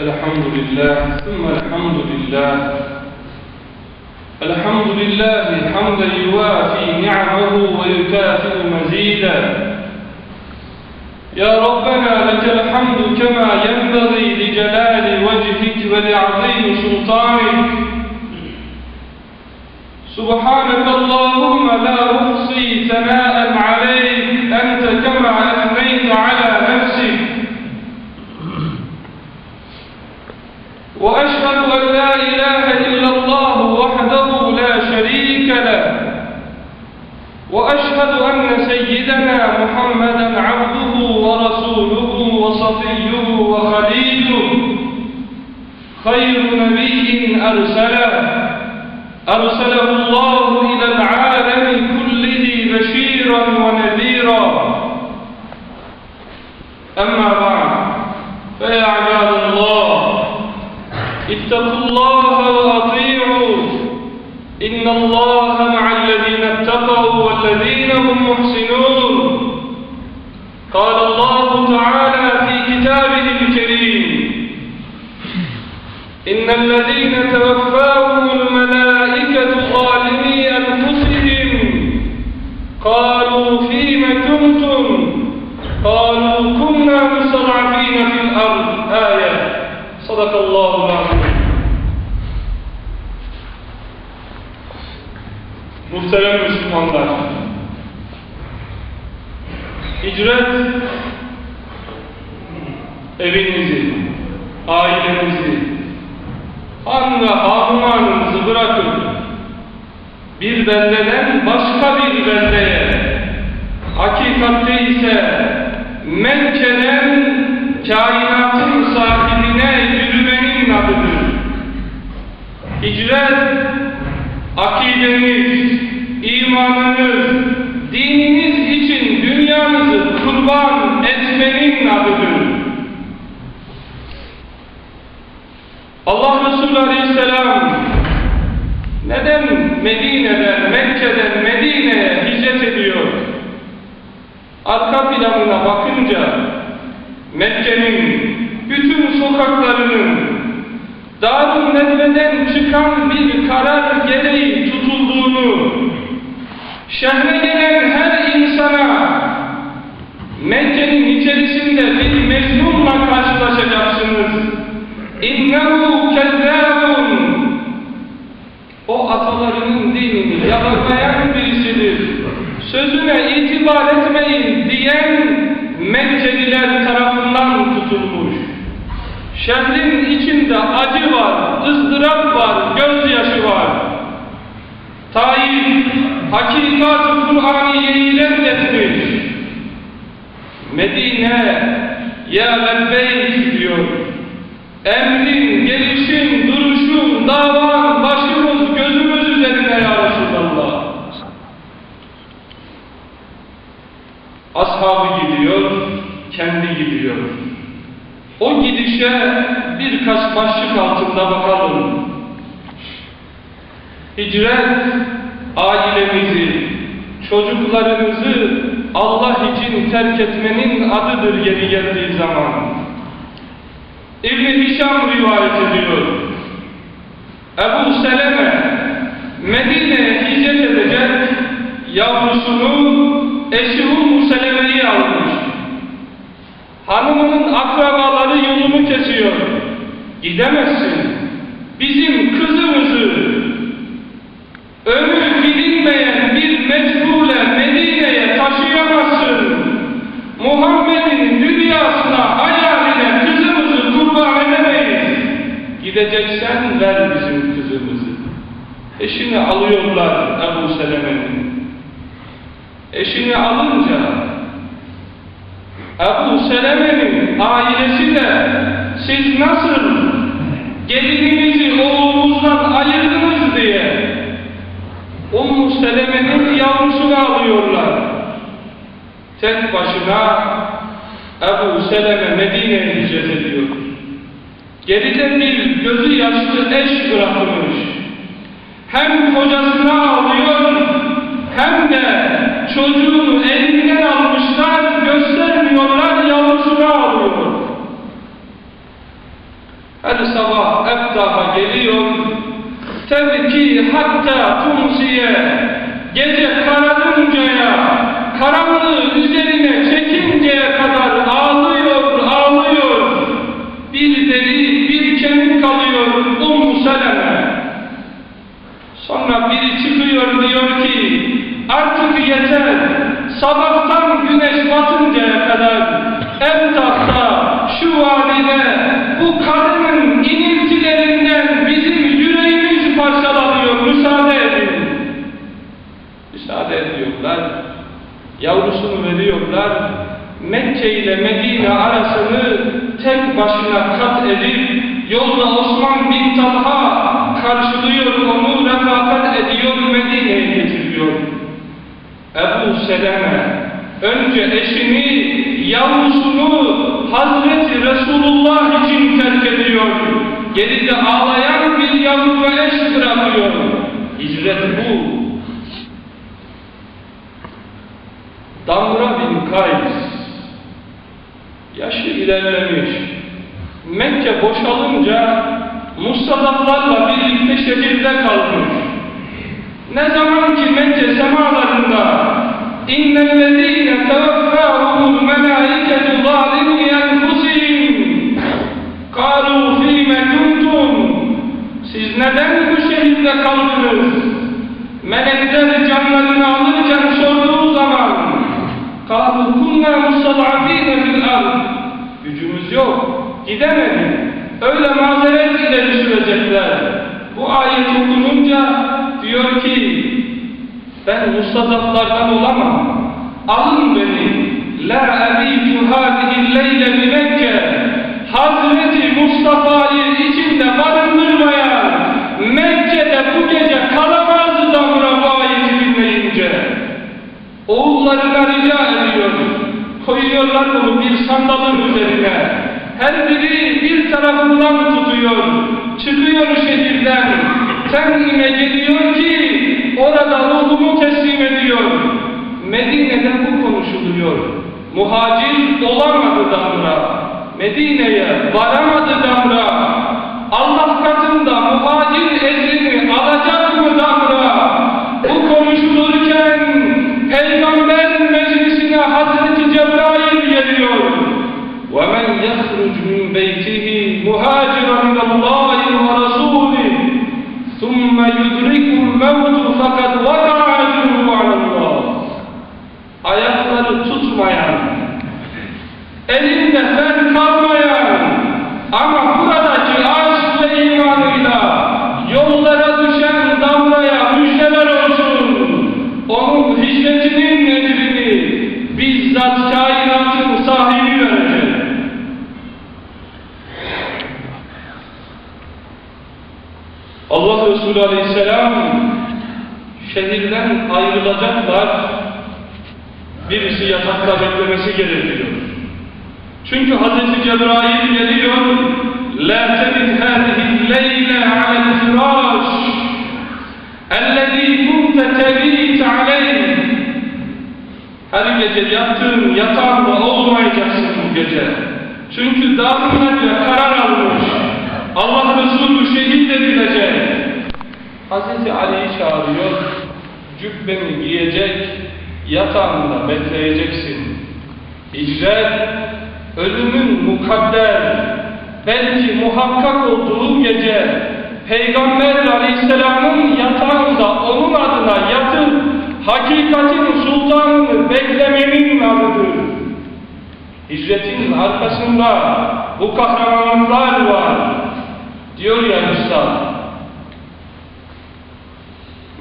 الحمد لله ثم الحمد لله. الحمد لله حمدا يوافي نعمه ويكافئ مزيدا. يا ربنا لك الحمد كما ينبغي لجلال وجهك ولعظيم سلطانك. سبحانك اللهم لا أحصي ثناء عليك أنت كما أثنيت على نفسك وأشهد أن لا إله إلا الله وحده لا شريك له وأشهد أن سيدنا محمدا عبده ورسوله وصفيه وخليله. خير نبي أرسله. أرسله الله إلى العالم كله بشيرا ونذيرا. أما بعد فيا عباد الله اتقوا الله وأطيعوا. إن الله مع الذين اتقوا والذين هم محسنون. قال الله تعالى في كتابه الكريم إن الذين توفاهم الملائكة ظالمي أنفسهم قالوا فيم كنتم؟ قالوا كنا مستضعفين في الأرض. آية. صدق الله العظيم. Muhterem Müslümanlar, hicret evinizi, ailenizi, han ve bırakın, bir beldeden başka bir beldeye, hakikatte ise Mekke'den kainatın sahibine yürümenin adıdır. Hicret, akideniz, imanınız, kurban etmenin adıdır. Allah Resulü Aleyhisselam neden Medine'den, Mekke'den Medine'ye hicret ediyor? Arka planına bakınca Mekke'nin bütün sokaklarının Darun Nedve'den çıkan bir karar gereği tutulduğunu, şehre gelen Mekke'nin içerisinde bir mecnunla karşılaşacaksınız. İnnehu kezzâbun O atalarının dinini yalanlayan birisidir. Sözüne itibar etmeyin diyen Mekkeliler tarafından tutulmuş. Şehrin içinde acı var, ızdırap var, gözyaşı var. Taif, hakikat-ı Kur'aniye'yi reddetmiş. Medine, ya lebbeyk diyor. Emrin, gelişin, duruşun, davan, başımız, gözümüz üzerine ya Resulallah. Ashabı gidiyor, kendi gidiyor. O gidişe birkaç başlık altında bakalım. Hicret, ailemizi, çocuklarımızı Allah için terk etmenin adıdır yeri geldiği zaman. İbn-i Hişam rivayet ediyor. Ebu Seleme Medine'ye hicret edecek yavrusunu eşi Ummu Seleme'yi almış. Hanımının akrabaları yolunu kesiyor. Gidemezsin. Bizim kızımızı Gideceksen ver bizim kızımızı. Eşini alıyorlar Ebu Seleme'nin. Eşini alınca Ebu Seleme'nin ailesi de siz nasıl gelininizi oğlumuzdan ayırdınız diye Ummu Seleme'nin yavrusunu alıyorlar. Tek başına Ebu Seleme Medine'ye hicret ediyor. Geride bir gözü yaşlı eş bırakmış. Hem kocasını alıyor hem de çocuğunu elinden almışlar, göstermiyorlar, yavrusunu alıyor. sabah Ebdah'a geliyor. Tebki hatta tumsiye gece kararıncaya karanlığı üzerine çekinceye kadar ağlıyor, ağlıyor. Bir deri, bir kemik kalıyor Seleme. Sonra biri çıkıyor diyor ki artık yeter sabahtan güneş batıncaya kadar Ebdah'ta şu vadide bu kadının iniltilerinden bizim yüreğimiz parçalanıyor müsaade edin. Müsaade ediyorlar. Yavrusunu veriyorlar. Mekke ile Medine arasını tek başına kat edip yolda Osman bin Talha karşılıyor onu refakat ediyor Medine'ye getiriyor. Ebu Seleme önce eşini, yavrusunu Hazreti Resulullah için terk ediyor. Geride ağlayan bir yavru ve eş bırakıyor. Hicret bu. Damra bin Kays yaşı ilerlemiş. Mekke boşalınca mustazaflarla birlikte şehirde kalkmış. Ne zaman ki Mekke semalarında innellezîne teveffâhumul melâiketu zâlimî enfusihim kâlû fîme kuntum siz neden bu şehirde kaldınız? Melekler canlarını alırken sorduğu zaman kâlû kunnâ mustazafîne fil ard gücümüz yok gidemedik. Öyle mazeret ileri sürecekler. Bu ayet okununca diyor ki ben mustazaflardan olamam. Alın beni. La ebitu hadihi leyle bi Mekke. Hazreti Mustafa'yı içinde barındırmayan Mekke'de bu gece kalamazdı damra bu ayeti dinleyince. Oğullarına rica ediyor. Koyuyorlar bunu bir. Her biri bir tarafından tutuyor. Çıkıyor şehirden. Tenime geliyor ki orada ruhumu teslim ediyor. Medine'de bu konuşuluyor. Muhacir olamadı Damra. Medine'ye varamadı Damra. Allah katında muhacir kalmayan ama buradaki aşk ve imanıyla yollara düşen damlaya müjdeler olsun. Onun hicretinin nedrini bizzat kainatın sahibi verecek. Allah Resulü Aleyhisselam şehirden ayrılacaklar. Birisi yatakta beklemesi gerekiyor. Çünkü Hz. Cebrail geliyor. La tebit hâzihi leyle alel firâş اَلَّذ۪ي كُنْتَ تَب۪يتَ عَلَيْهِ Her gece yattığın yatağında olmayacaksın bu gece. Çünkü dağınlarca karar almış. Allah Resulü şehit edilecek. Hz. Ali'yi çağırıyor. Cübbeni giyecek, yatağında bekleyeceksin. Hicret, ölümün mukadder, belki muhakkak olduğu gece Peygamber Aleyhisselam'ın yatağında onun adına yatıp hakikatin sultanını beklemenin adıdır. Hicretin arkasında bu kahramanlıklar var. Diyor ya Üstad,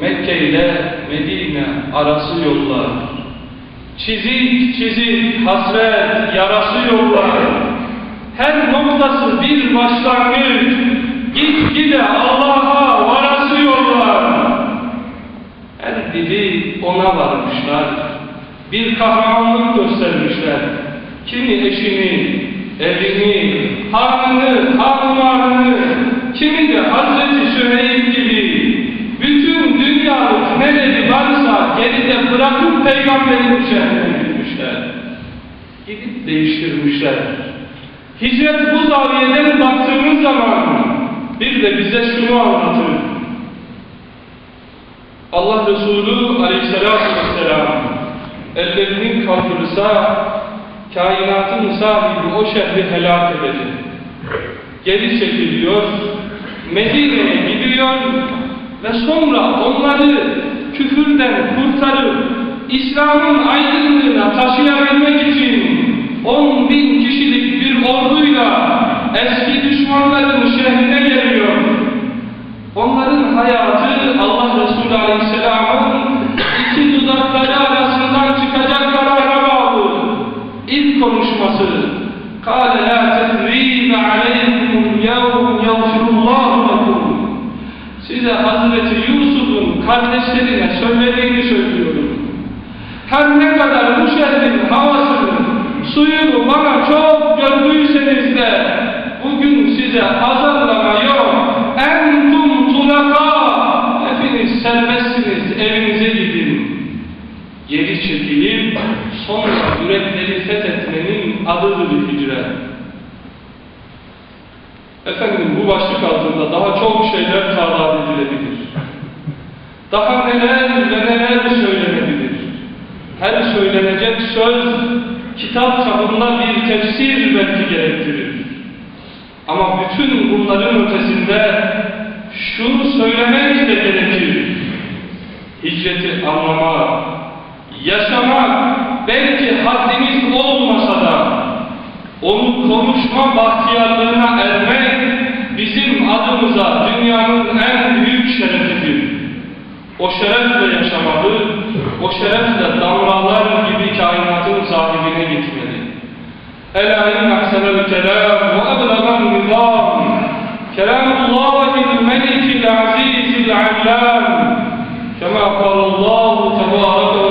Mekke ile Medine arası yollar. Çizik çizik hasret yarası yollar. Her noktası bir başlangıç. Git gide Allah'a varası yollar. Her biri ona varmışlar. Bir kahramanlık göstermişler. Kimi eşini, evini, hanını, hanımarını, kimi de Hazreti Süheyl gibi bütün dünyalık neleri varsa geride bırakıp gitmişler. Gidip değiştirmişler. Hicret bu zaviyeden baktığımız zaman bir de bize şunu anlatır. Allah Resulü aleyhissalatü vesselam ellerini kaldırırsa kainatın sahibi o şehri helak edecek. Geri çekiliyor, Medine'ye gidiyor ve sonra onları küfürden kurtarıp İslam'ın aydınlığına taşıyabilmek için 10 bin kişilik bir orduyla eski düşmanların şehrine geliyor. Onların hayatı Allah Resulü Aleyhisselam'ın iki dudakları arasından çıkacak karara bağlı. İlk konuşması قال لا تثريب عليكم اليوم يغفر الله لكم Size Hazreti Yusuf'un kardeşlerine söylediğini söylüyorum. Her ne kadar bu şehrin havasını, suyunu bana çok gördüyseniz de bugün size azarlama yok. Entum tulaka. Hepiniz serbestsiniz, evinize gidin. Geri çekilip sonra yürekleri fethetmenin adıdır hicret. Efendim bu başlık altında daha çok şeyler tadat edilebilir. Daha neler ve neler söylenebilir. Her söylenecek söz kitap çapında bir tefsir belki gerektirir. Ama bütün bunların ötesinde şunu söylemek de gerekir. Hicreti anlamak, yaşamak belki haddimiz olmasa da onu konuşma bahtiyarlığına ermek bizim adımıza dünyanın en büyük şerefidir. O şerefle yaşamalı, o şerefle damlalar gibi gitmeli. ألا إن أحسن الكلام وأبلغ النظام. كلام الله الملك العزيز العلام كما قال الله تبارك